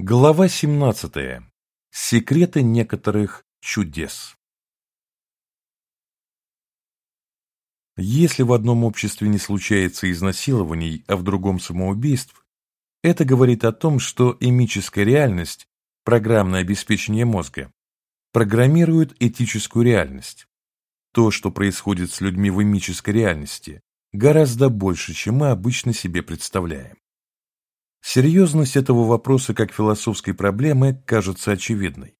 Глава 17. Секреты некоторых чудес. Если в одном обществе не случается изнасилований, а в другом самоубийств, это говорит о том, что эмическая реальность, программное обеспечение мозга, программирует этическую реальность. То, что происходит с людьми в эмической реальности, гораздо больше, чем мы обычно себе представляем. Серьезность этого вопроса как философской проблемы кажется очевидной.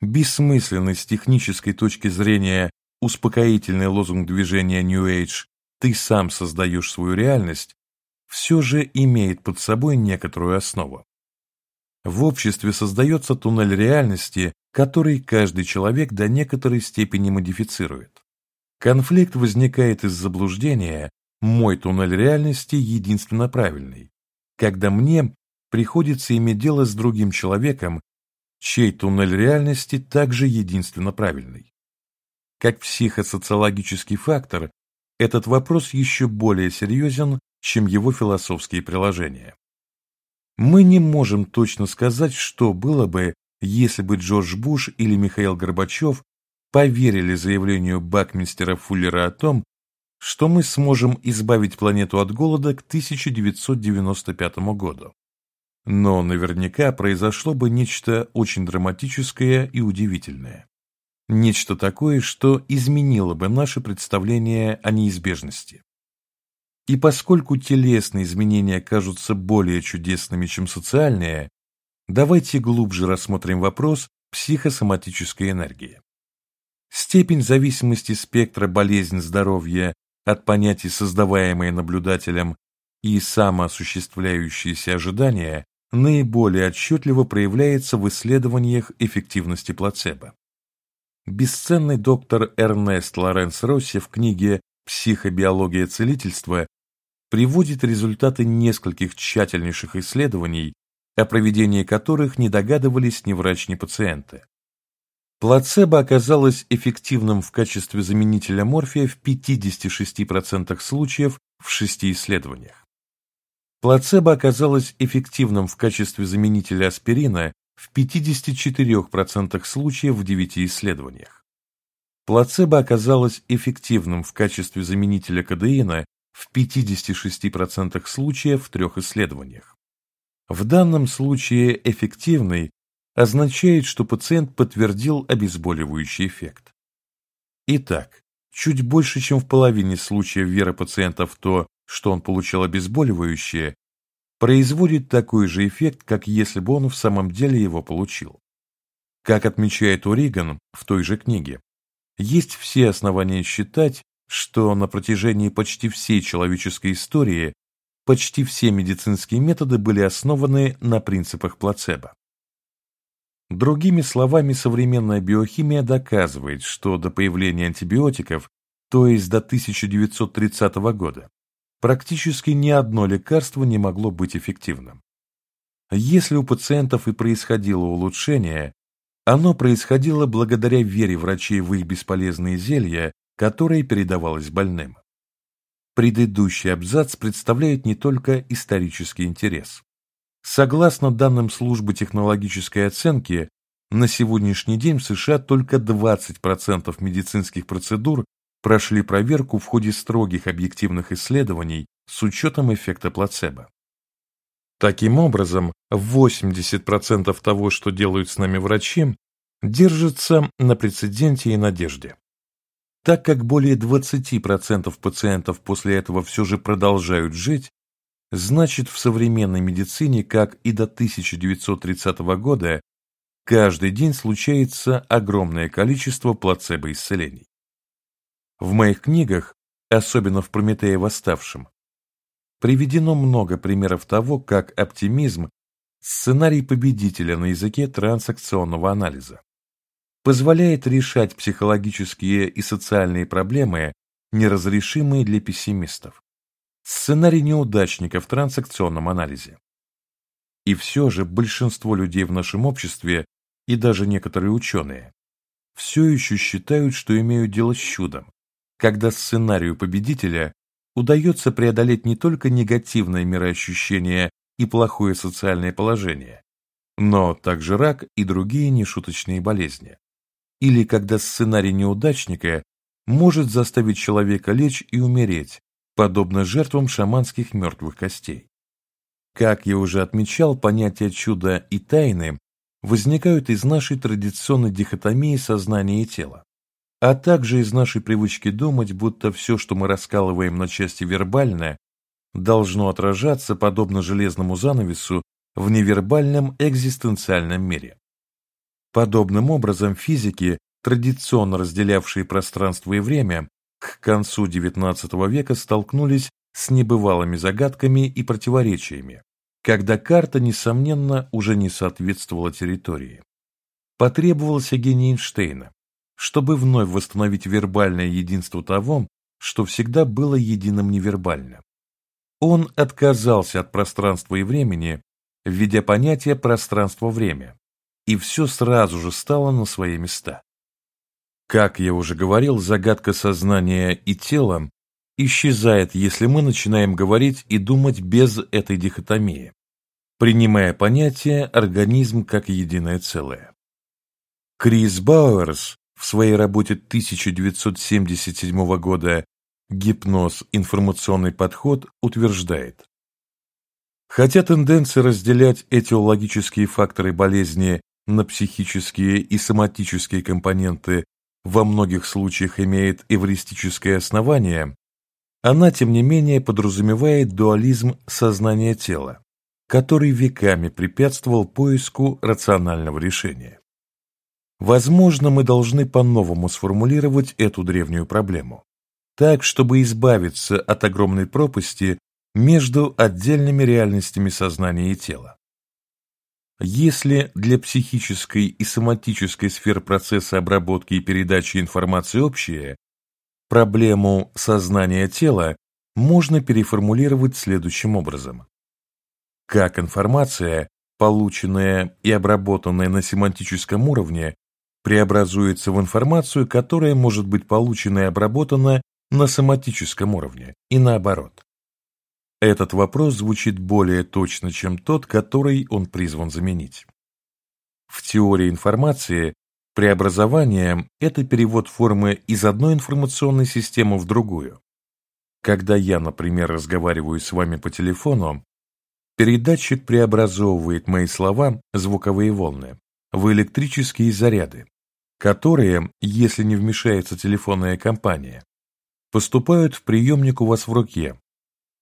Бессмысленный с технической точки зрения успокоительный лозунг движения New Age «ты сам создаешь свою реальность» все же имеет под собой некоторую основу. В обществе создается туннель реальности, который каждый человек до некоторой степени модифицирует. Конфликт возникает из заблуждения «мой туннель реальности единственно правильный», когда мне приходится иметь дело с другим человеком, чей туннель реальности также единственно правильный. Как психосоциологический фактор, этот вопрос еще более серьезен, чем его философские приложения. Мы не можем точно сказать, что было бы, если бы Джордж Буш или Михаил Горбачев поверили заявлению Бакминстера Фуллера о том, что мы сможем избавить планету от голода к 1995 году. Но наверняка произошло бы нечто очень драматическое и удивительное. Нечто такое, что изменило бы наше представление о неизбежности. И поскольку телесные изменения кажутся более чудесными, чем социальные, давайте глубже рассмотрим вопрос психосоматической энергии. Степень зависимости спектра болезнь-здоровья от понятий создаваемые наблюдателем и самоосуществляющиеся ожидания наиболее отчетливо проявляется в исследованиях эффективности плацебо. Бесценный доктор Эрнест Лоренс Росси в книге «Психобиология целительства» приводит результаты нескольких тщательнейших исследований, о проведении которых не догадывались ни врач, ни пациенты. Плацебо оказалось эффективным в качестве заменителя морфия в 56% случаев в шести исследованиях. Плацебо оказалось эффективным в качестве заменителя аспирина в 54% случаев в 9 исследованиях. Плацебо оказалось эффективным в качестве заменителя кадеина в 56% случаев в трех исследованиях. В данном случае эффективный означает, что пациент подтвердил обезболивающий эффект. Итак, чуть больше, чем в половине случаев вера пациента в то, что он получил обезболивающее, производит такой же эффект, как если бы он в самом деле его получил. Как отмечает Ориган в той же книге, есть все основания считать, что на протяжении почти всей человеческой истории почти все медицинские методы были основаны на принципах плацебо. Другими словами, современная биохимия доказывает, что до появления антибиотиков, то есть до 1930 года, практически ни одно лекарство не могло быть эффективным. Если у пациентов и происходило улучшение, оно происходило благодаря вере врачей в их бесполезные зелья, которые передавалось больным. Предыдущий абзац представляет не только исторический интерес. Согласно данным службы технологической оценки, на сегодняшний день в США только 20% медицинских процедур прошли проверку в ходе строгих объективных исследований с учетом эффекта плацебо. Таким образом, 80% того, что делают с нами врачи, держится на прецеденте и надежде. Так как более 20% пациентов после этого все же продолжают жить, Значит, в современной медицине, как и до 1930 года, каждый день случается огромное количество плацебо-исцелений. В моих книгах, особенно в «Прометее восставшем», приведено много примеров того, как оптимизм – сценарий победителя на языке трансакционного анализа позволяет решать психологические и социальные проблемы, неразрешимые для пессимистов. Сценарий неудачника в транзакционном анализе. И все же большинство людей в нашем обществе, и даже некоторые ученые, все еще считают, что имеют дело с чудом, когда сценарию победителя удается преодолеть не только негативное мироощущение и плохое социальное положение, но также рак и другие нешуточные болезни. Или когда сценарий неудачника может заставить человека лечь и умереть, подобно жертвам шаманских мертвых костей. Как я уже отмечал, понятия чуда и тайны возникают из нашей традиционной дихотомии сознания и тела, а также из нашей привычки думать, будто все, что мы раскалываем на части вербальное, должно отражаться, подобно железному занавесу, в невербальном экзистенциальном мире. Подобным образом физики, традиционно разделявшие пространство и время, к концу XIX века столкнулись с небывалыми загадками и противоречиями, когда карта, несомненно, уже не соответствовала территории. Потребовался гений Эйнштейна, чтобы вновь восстановить вербальное единство того, что всегда было единым невербальным. Он отказался от пространства и времени, введя понятие пространство-время, и все сразу же стало на свои места. Как я уже говорил, загадка сознания и тела исчезает, если мы начинаем говорить и думать без этой дихотомии, принимая понятие организм как единое целое. Крис Бауэрс в своей работе 1977 года «Гипноз. Информационный подход» утверждает, Хотя тенденция разделять этиологические факторы болезни на психические и соматические компоненты во многих случаях имеет эвристическое основание, она, тем не менее, подразумевает дуализм сознания тела, который веками препятствовал поиску рационального решения. Возможно, мы должны по-новому сформулировать эту древнюю проблему, так, чтобы избавиться от огромной пропасти между отдельными реальностями сознания и тела. Если для психической и соматической сфер процесса обработки и передачи информации общее, проблему сознания тела можно переформулировать следующим образом. Как информация, полученная и обработанная на семантическом уровне, преобразуется в информацию, которая может быть получена и обработана на соматическом уровне, и наоборот. Этот вопрос звучит более точно, чем тот, который он призван заменить. В теории информации преобразование – это перевод формы из одной информационной системы в другую. Когда я, например, разговариваю с вами по телефону, передатчик преобразовывает мои слова, звуковые волны, в электрические заряды, которые, если не вмешается телефонная компания, поступают в приемник у вас в руке,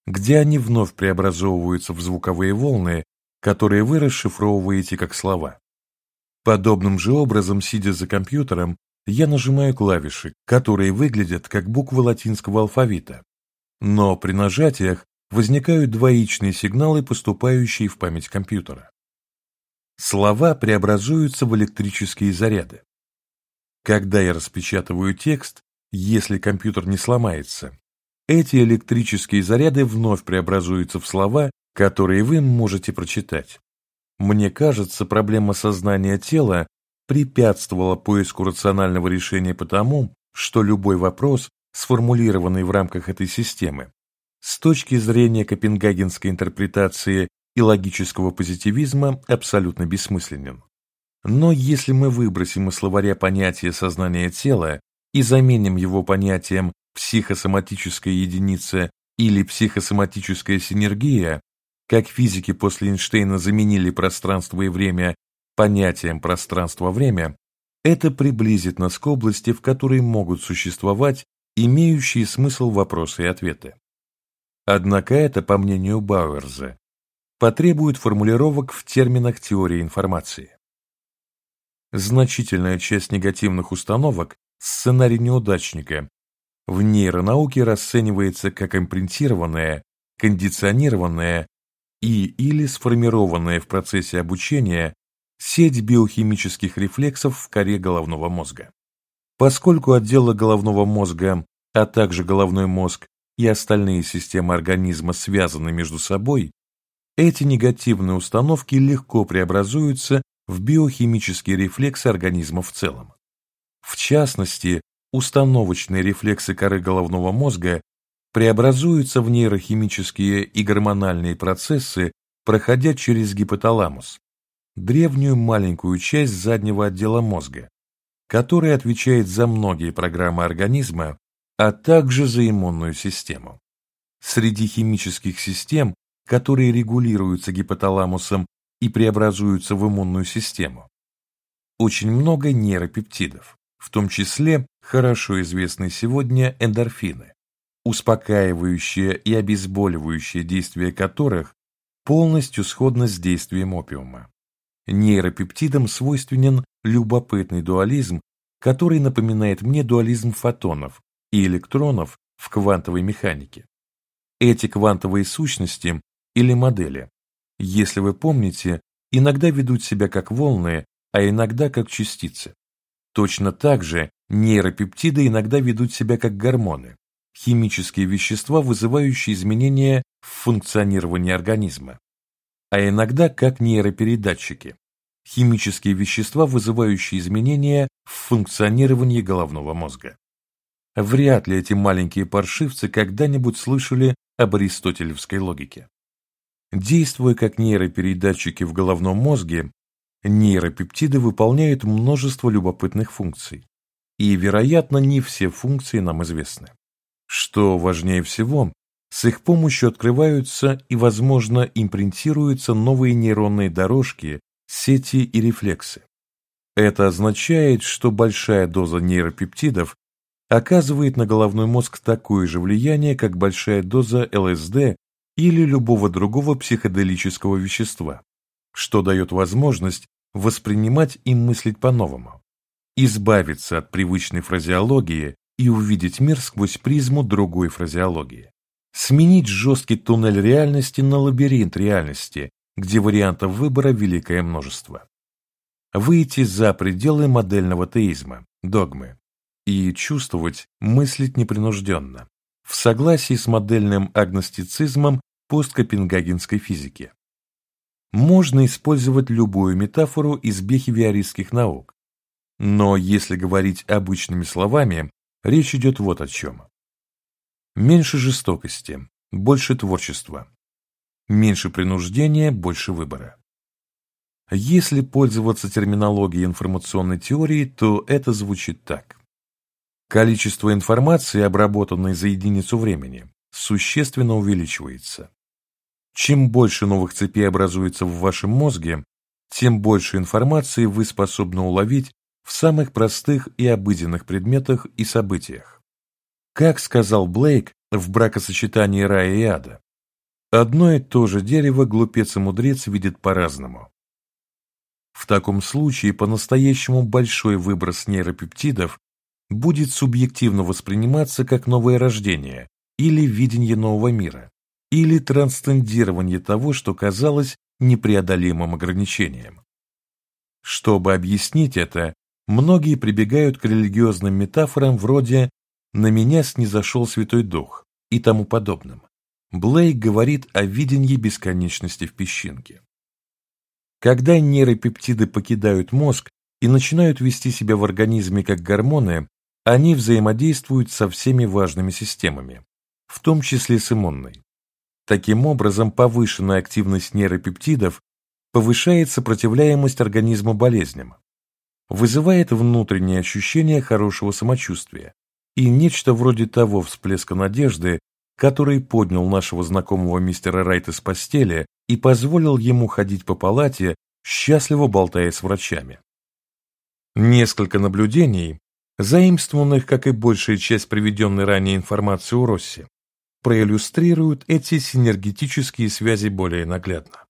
где они вновь преобразовываются в звуковые волны, которые вы расшифровываете как слова. Подобным же образом, сидя за компьютером, я нажимаю клавиши, которые выглядят как буквы латинского алфавита. Но при нажатиях возникают двоичные сигналы, поступающие в память компьютера. Слова преобразуются в электрические заряды. Когда я распечатываю текст, если компьютер не сломается, эти электрические заряды вновь преобразуются в слова, которые вы можете прочитать. Мне кажется, проблема сознания тела препятствовала поиску рационального решения потому, что любой вопрос, сформулированный в рамках этой системы, с точки зрения копенгагенской интерпретации и логического позитивизма абсолютно бессмысленен. Но если мы выбросим из словаря понятие сознания тела и заменим его понятием психосоматическая единица или психосоматическая синергия, как физики после Эйнштейна заменили пространство и время понятием пространство-время, это приблизит нас к области, в которой могут существовать имеющие смысл вопросы и ответы. Однако это, по мнению Бауэрза, потребует формулировок в терминах теории информации. Значительная часть негативных установок – сценарий неудачника, в нейронауке расценивается как импринтированное, кондиционированное и или сформированное в процессе обучения сеть биохимических рефлексов в коре головного мозга. Поскольку отделы головного мозга, а также головной мозг и остальные системы организма связаны между собой, эти негативные установки легко преобразуются в биохимические рефлексы организма в целом. В частности, установочные рефлексы коры головного мозга преобразуются в нейрохимические и гормональные процессы, проходя через гипоталамус, древнюю маленькую часть заднего отдела мозга, который отвечает за многие программы организма, а также за иммунную систему. Среди химических систем, которые регулируются гипоталамусом и преобразуются в иммунную систему, очень много нейропептидов, в том числе хорошо известные сегодня эндорфины, успокаивающие и обезболивающие действие которых полностью сходно с действием опиума. Нейропептидам свойственен любопытный дуализм, который напоминает мне дуализм фотонов и электронов в квантовой механике. Эти квантовые сущности или модели, если вы помните, иногда ведут себя как волны, а иногда как частицы. Точно так же нейропептиды иногда ведут себя как гормоны, химические вещества, вызывающие изменения в функционировании организма, а иногда как нейропередатчики, химические вещества, вызывающие изменения в функционировании головного мозга. Вряд ли эти маленькие паршивцы когда-нибудь слышали об аристотелевской логике. Действуя как нейропередатчики в головном мозге, нейропептиды выполняют множество любопытных функций, и, вероятно, не все функции нам известны. Что важнее всего, с их помощью открываются и, возможно, импринтируются новые нейронные дорожки, сети и рефлексы. Это означает, что большая доза нейропептидов оказывает на головной мозг такое же влияние, как большая доза ЛСД или любого другого психоделического вещества, что дает возможность воспринимать и мыслить по-новому, избавиться от привычной фразеологии и увидеть мир сквозь призму другой фразеологии, сменить жесткий туннель реальности на лабиринт реальности, где вариантов выбора великое множество. Выйти за пределы модельного теизма, догмы, и чувствовать, мыслить непринужденно, в согласии с модельным агностицизмом посткопенгагенской физики. Можно использовать любую метафору из бихевиористских наук, но если говорить обычными словами, речь идет вот о чем. Меньше жестокости, больше творчества. Меньше принуждения, больше выбора. Если пользоваться терминологией информационной теории, то это звучит так. Количество информации, обработанной за единицу времени, существенно увеличивается. Чем больше новых цепей образуется в вашем мозге, тем больше информации вы способны уловить в самых простых и обыденных предметах и событиях. Как сказал Блейк в бракосочетании рая и ада, одно и то же дерево глупец и мудрец видят по-разному. В таком случае по-настоящему большой выброс нейропептидов будет субъективно восприниматься как новое рождение или видение нового мира, или трансцендирование того, что казалось непреодолимым ограничением. Чтобы объяснить это, многие прибегают к религиозным метафорам вроде «на меня снизошел Святой Дух» и тому подобным. Блейк говорит о видении бесконечности в песчинке. Когда нейропептиды покидают мозг и начинают вести себя в организме как гормоны, они взаимодействуют со всеми важными системами, в том числе с иммунной. Таким образом, повышенная активность нейропептидов повышает сопротивляемость организма болезням, вызывает внутреннее ощущение хорошего самочувствия и нечто вроде того всплеска надежды, который поднял нашего знакомого мистера Райта с постели и позволил ему ходить по палате, счастливо болтая с врачами. Несколько наблюдений, заимствованных, как и большая часть приведенной ранее информации у Росси, проиллюстрируют эти синергетические связи более наглядно.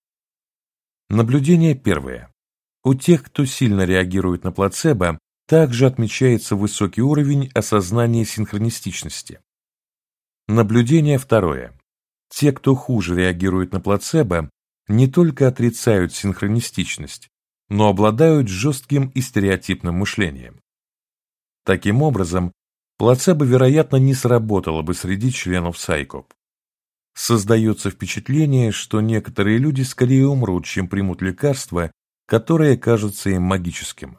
Наблюдение первое. У тех, кто сильно реагирует на плацебо, также отмечается высокий уровень осознания синхронистичности. Наблюдение второе. Те, кто хуже реагирует на плацебо, не только отрицают синхронистичность, но обладают жестким и стереотипным мышлением. Таким образом, плацебо, вероятно, не сработало бы среди членов Сайкоп. Создается впечатление, что некоторые люди скорее умрут, чем примут лекарство, которое кажется им магическим.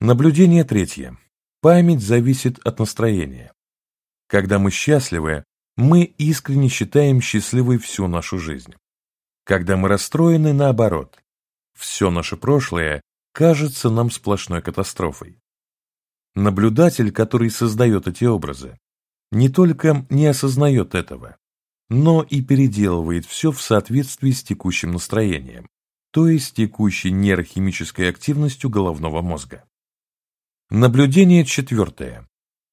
Наблюдение третье. Память зависит от настроения. Когда мы счастливы, мы искренне считаем счастливой всю нашу жизнь. Когда мы расстроены, наоборот. все наше прошлое кажется нам сплошной катастрофой. Наблюдатель, который создает эти образы, не только не осознает этого, но и переделывает все в соответствии с текущим настроением, то есть текущей нейрохимической активностью головного мозга. Наблюдение четвертое.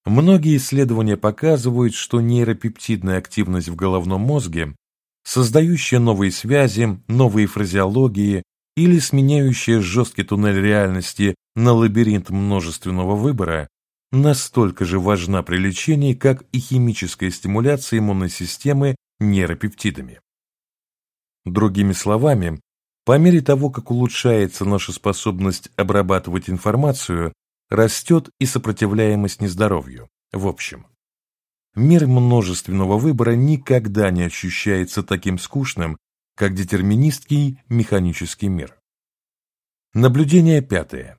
Многие исследования показывают, что нейропептидная активность в головном мозге, создающая новые связи, новые фразеологии или сменяющая жесткий туннель реальности на лабиринт множественного выбора, настолько же важна при лечении, как и химическая стимуляция иммунной системы нейропептидами. Другими словами, по мере того, как улучшается наша способность обрабатывать информацию, растет и сопротивляемость нездоровью. В общем, мир множественного выбора никогда не ощущается таким скучным, как детерминистский механический мир. Наблюдение пятое.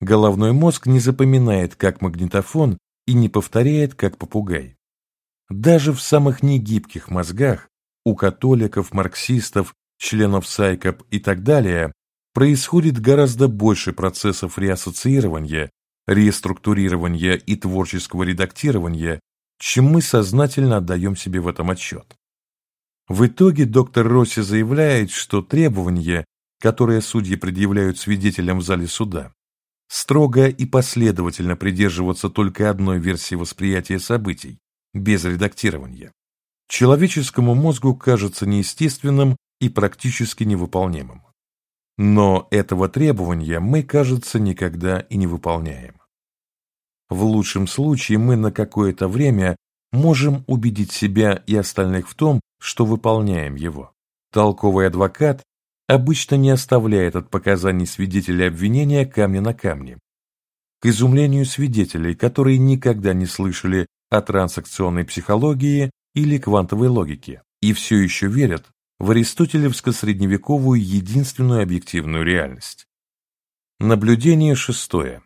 Головной мозг не запоминает как магнитофон и не повторяет как попугай. Даже в самых негибких мозгах, у католиков, марксистов, членов САЙКОП и так далее, происходит гораздо больше процессов реассоциирования, реструктурирования и творческого редактирования, чем мы сознательно отдаем себе в этом отчет. В итоге доктор Росси заявляет, что требования, которые судьи предъявляют свидетелям в зале суда, строго и последовательно придерживаться только одной версии восприятия событий, без редактирования, человеческому мозгу кажется неестественным и практически невыполнимым. Но этого требования мы, кажется, никогда и не выполняем. В лучшем случае мы на какое-то время можем убедить себя и остальных в том, что выполняем его. Толковый адвокат обычно не оставляет от показаний свидетелей обвинения камня на камне. К изумлению свидетелей, которые никогда не слышали о трансакционной психологии или квантовой логике и все еще верят, в аристотелевско-средневековую единственную объективную реальность. Наблюдение шестое.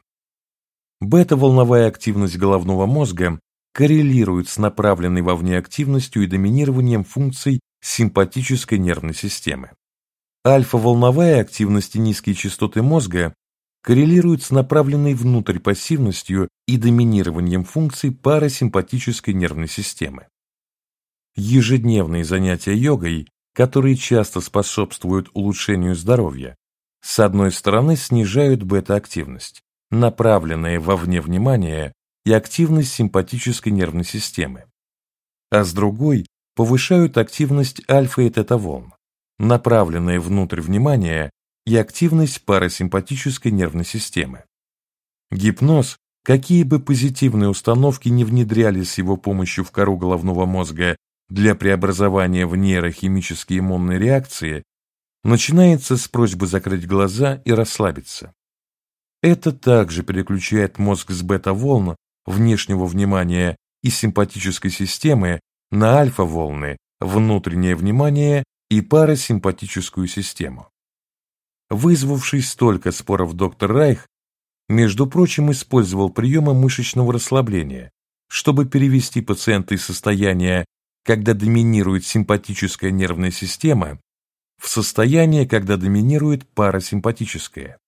Бета-волновая активность головного мозга коррелирует с направленной вовне активностью и доминированием функций симпатической нервной системы. Альфа-волновая активность и низкие частоты мозга коррелируют с направленной внутрь пассивностью и доминированием функций парасимпатической нервной системы. Ежедневные занятия йогой которые часто способствуют улучшению здоровья, с одной стороны снижают бета-активность, направленные вовне внимания и активность симпатической нервной системы, а с другой повышают активность альфа и тета-волн, направленные внутрь внимания и активность парасимпатической нервной системы. Гипноз, какие бы позитивные установки не внедрялись с его помощью в кору головного мозга для преобразования в нейрохимические иммунные реакции начинается с просьбы закрыть глаза и расслабиться. Это также переключает мозг с бета-волн внешнего внимания и симпатической системы на альфа-волны, внутреннее внимание и парасимпатическую систему. Вызвавший столько споров доктор Райх, между прочим, использовал приемы мышечного расслабления, чтобы перевести пациента из состояния когда доминирует симпатическая нервная система, в состояние, когда доминирует парасимпатическая.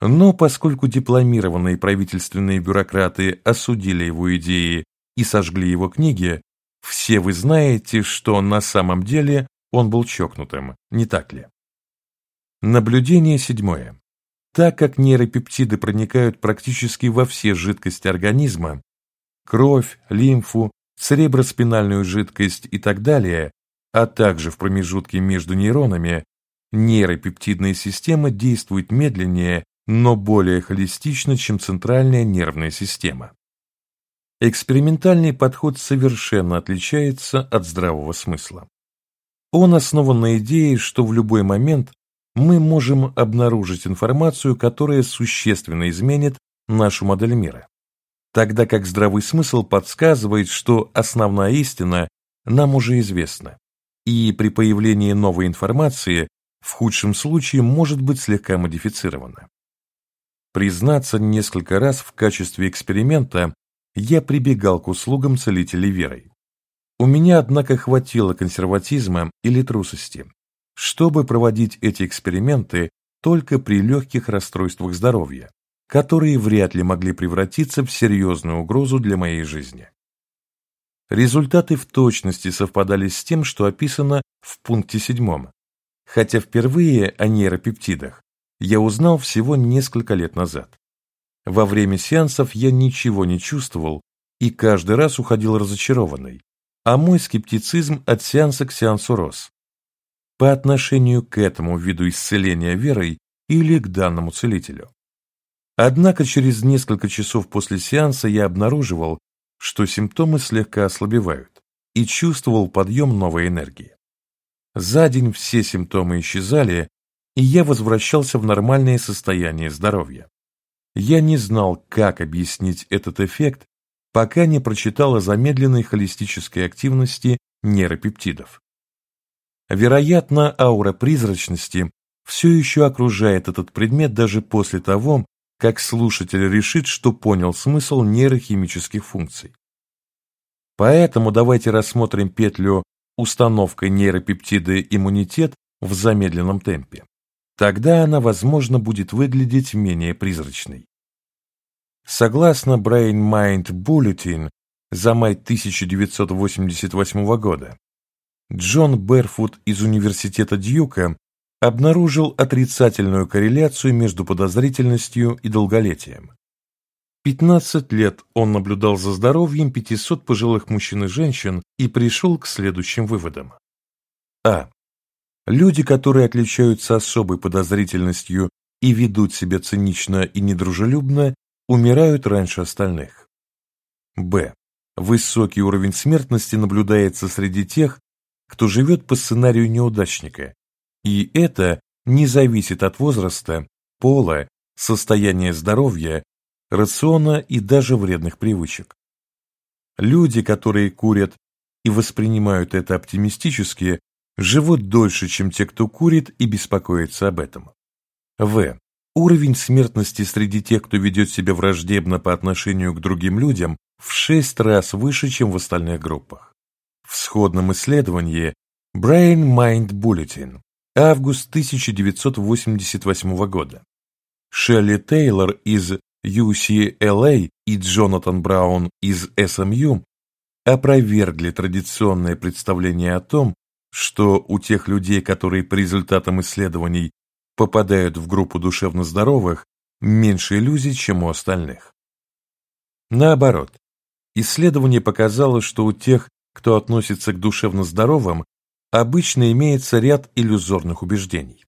Но поскольку дипломированные правительственные бюрократы осудили его идеи и сожгли его книги, все вы знаете, что на самом деле он был чокнутым, не так ли? Наблюдение седьмое. Так как нейропептиды проникают практически во все жидкости организма, кровь, лимфу, цереброспинальную жидкость и так далее, а также в промежутке между нейронами, нейропептидная система действует медленнее, но более холистично, чем центральная нервная система. Экспериментальный подход совершенно отличается от здравого смысла. Он основан на идее, что в любой момент мы можем обнаружить информацию, которая существенно изменит нашу модель мира тогда как здравый смысл подсказывает, что основная истина нам уже известна, и при появлении новой информации в худшем случае может быть слегка модифицирована. Признаться, несколько раз в качестве эксперимента я прибегал к услугам целителей верой. У меня, однако, хватило консерватизма или трусости, чтобы проводить эти эксперименты только при легких расстройствах здоровья, которые вряд ли могли превратиться в серьезную угрозу для моей жизни. Результаты в точности совпадали с тем, что описано в пункте седьмом, хотя впервые о нейропептидах я узнал всего несколько лет назад. Во время сеансов я ничего не чувствовал и каждый раз уходил разочарованный, а мой скептицизм от сеанса к сеансу рос. По отношению к этому виду исцеления верой или к данному целителю. Однако через несколько часов после сеанса я обнаруживал, что симптомы слегка ослабевают и чувствовал подъем новой энергии. За день все симптомы исчезали, и я возвращался в нормальное состояние здоровья. Я не знал, как объяснить этот эффект, пока не прочитал о замедленной холистической активности нейропептидов. Вероятно, аура призрачности все еще окружает этот предмет даже после того, как слушатель решит, что понял смысл нейрохимических функций. Поэтому давайте рассмотрим петлю установка нейропептида иммунитет в замедленном темпе. Тогда она, возможно, будет выглядеть менее призрачной. Согласно Brain Mind Bulletin за май 1988 года, Джон Берфуд из Университета Дьюка обнаружил отрицательную корреляцию между подозрительностью и долголетием. 15 лет он наблюдал за здоровьем 500 пожилых мужчин и женщин и пришел к следующим выводам. А. Люди, которые отличаются особой подозрительностью и ведут себя цинично и недружелюбно, умирают раньше остальных. Б. Высокий уровень смертности наблюдается среди тех, кто живет по сценарию неудачника и это не зависит от возраста, пола, состояния здоровья, рациона и даже вредных привычек. Люди, которые курят и воспринимают это оптимистически, живут дольше, чем те, кто курит и беспокоится об этом. В. Уровень смертности среди тех, кто ведет себя враждебно по отношению к другим людям, в 6 раз выше, чем в остальных группах. В сходном исследовании Brain Mind Bulletin август 1988 года. Шелли Тейлор из UCLA и Джонатан Браун из SMU опровергли традиционное представление о том, что у тех людей, которые по результатам исследований попадают в группу душевно здоровых, меньше иллюзий, чем у остальных. Наоборот, исследование показало, что у тех, кто относится к душевно здоровым, обычно имеется ряд иллюзорных убеждений.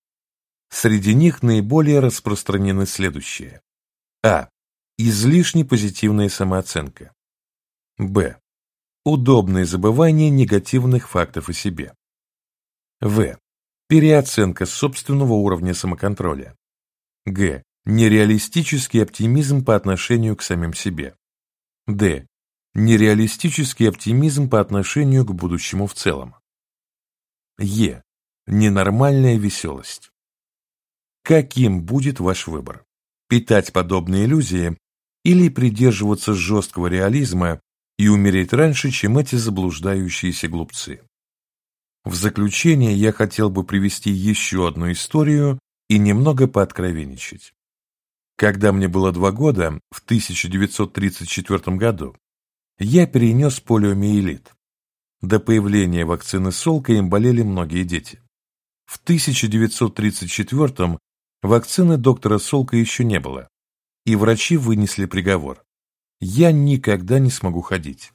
Среди них наиболее распространены следующие. А. Излишне позитивная самооценка. Б. Удобное забывание негативных фактов о себе. В. Переоценка собственного уровня самоконтроля. Г. Нереалистический оптимизм по отношению к самим себе. Д. Нереалистический оптимизм по отношению к будущему в целом. Е. Ненормальная веселость. Каким будет ваш выбор? Питать подобные иллюзии или придерживаться жесткого реализма и умереть раньше, чем эти заблуждающиеся глупцы? В заключение я хотел бы привести еще одну историю и немного пооткровенничать. Когда мне было два года, в 1934 году, я перенес полиомиелит, до появления вакцины Солка им болели многие дети. В 1934 вакцины доктора Солка еще не было, и врачи вынесли приговор. Я никогда не смогу ходить.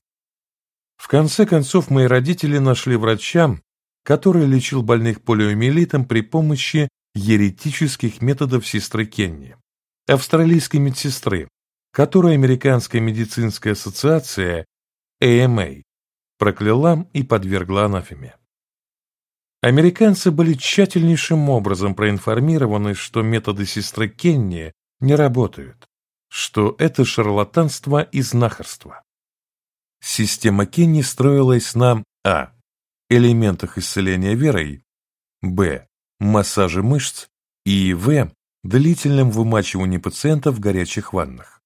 В конце концов, мои родители нашли врача, который лечил больных полиомиелитом при помощи еретических методов сестры Кенни, австралийской медсестры, которую Американская медицинская ассоциация AMA прокляла и подвергла анафеме. Американцы были тщательнейшим образом проинформированы, что методы сестры Кенни не работают, что это шарлатанство и знахарство. Система Кенни строилась на а. Элементах исцеления верой, б. массаже мышц и в. длительном вымачивании пациентов в горячих ваннах.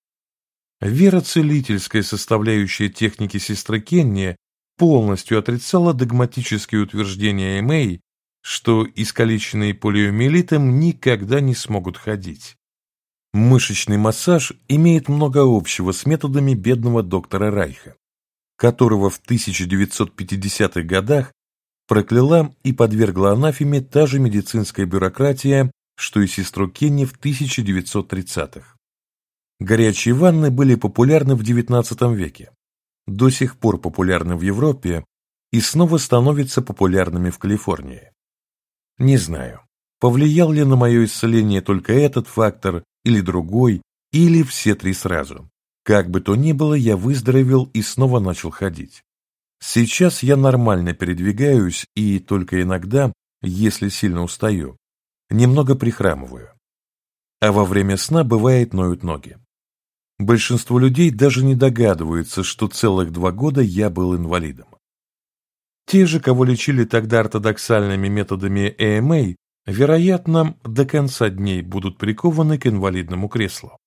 Вера-целительская составляющая техники сестры Кенни полностью отрицала догматические утверждения Мэй что искалеченные полиомиелитом никогда не смогут ходить. Мышечный массаж имеет много общего с методами бедного доктора Райха, которого в 1950-х годах прокляла и подвергла анафеме та же медицинская бюрократия, что и сестру Кенни в 1930-х. Горячие ванны были популярны в XIX веке, до сих пор популярны в Европе и снова становятся популярными в Калифорнии. Не знаю, повлиял ли на мое исцеление только этот фактор или другой, или все три сразу. Как бы то ни было, я выздоровел и снова начал ходить. Сейчас я нормально передвигаюсь и только иногда, если сильно устаю, немного прихрамываю. А во время сна бывает ноют ноги. Большинство людей даже не догадываются, что целых два года я был инвалидом. Те же, кого лечили тогда ортодоксальными методами ЭМА, вероятно, до конца дней будут прикованы к инвалидному креслу.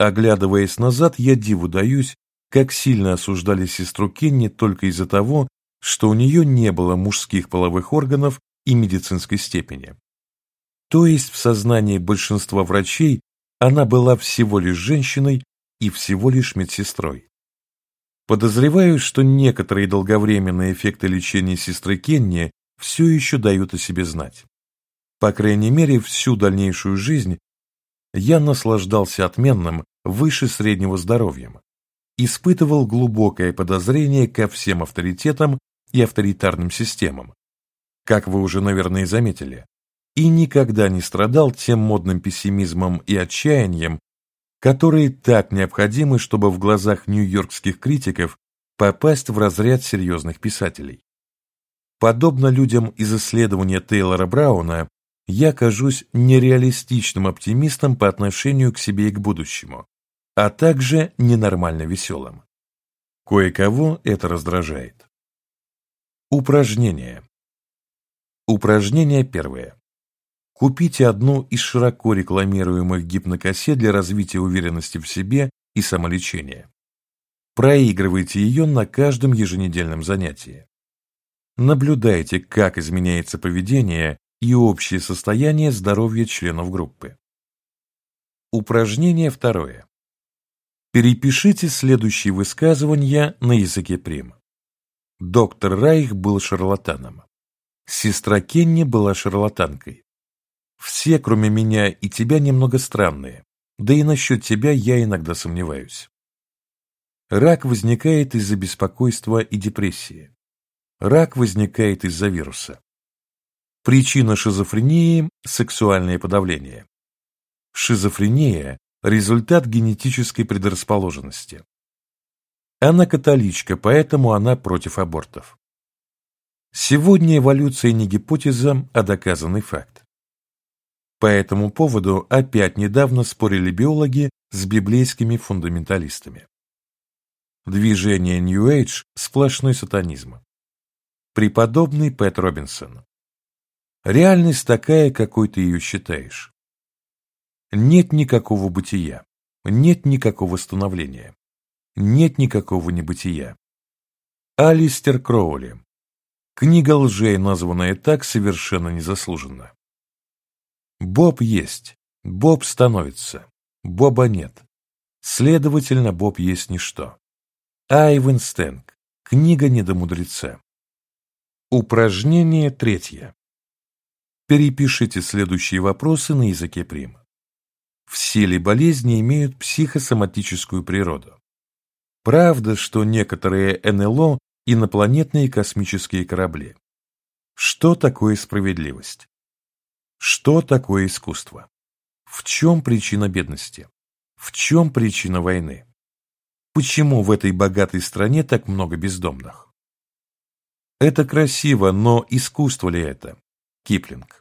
Оглядываясь назад, я диву даюсь, как сильно осуждали сестру Кенни только из-за того, что у нее не было мужских половых органов и медицинской степени. То есть в сознании большинства врачей она была всего лишь женщиной и всего лишь медсестрой. Подозреваю, что некоторые долговременные эффекты лечения сестры Кенни все еще дают о себе знать. По крайней мере, всю дальнейшую жизнь я наслаждался отменным, выше среднего здоровьем, испытывал глубокое подозрение ко всем авторитетам и авторитарным системам, как вы уже, наверное, заметили, и никогда не страдал тем модным пессимизмом и отчаянием, которые так необходимы, чтобы в глазах нью-йоркских критиков попасть в разряд серьезных писателей. Подобно людям из исследования Тейлора Брауна, я кажусь нереалистичным оптимистом по отношению к себе и к будущему, а также ненормально веселым. Кое-кого это раздражает. Упражнение. Упражнение первое. Купите одну из широко рекламируемых гипнокассет для развития уверенности в себе и самолечения. Проигрывайте ее на каждом еженедельном занятии. Наблюдайте, как изменяется поведение и общее состояние здоровья членов группы. Упражнение второе. Перепишите следующие высказывания на языке прим. Доктор Райх был шарлатаном. Сестра Кенни была шарлатанкой. Все, кроме меня и тебя, немного странные. Да и насчет тебя я иногда сомневаюсь. Рак возникает из-за беспокойства и депрессии. Рак возникает из-за вируса. Причина шизофрении – сексуальное подавление. Шизофрения результат генетической предрасположенности. Она католичка, поэтому она против абортов. Сегодня эволюция не гипотеза, а доказанный факт. По этому поводу опять недавно спорили биологи с библейскими фундаменталистами. Движение New Age – сплошной сатанизм. Преподобный Пэт Робинсон. Реальность такая, какой ты ее считаешь. Нет никакого бытия, нет никакого становления, нет никакого небытия. Алистер Кроули. Книга лжей, названная так, совершенно незаслуженно. Боб есть, Боб становится, Боба нет. Следовательно, Боб есть ничто. Айвен Стэнк. Книга недомудреца. Упражнение третье. Перепишите следующие вопросы на языке прим. Все ли болезни имеют психосоматическую природу? Правда, что некоторые НЛО – инопланетные космические корабли. Что такое справедливость? Что такое искусство? В чем причина бедности? В чем причина войны? Почему в этой богатой стране так много бездомных? Это красиво, но искусство ли это? Киплинг.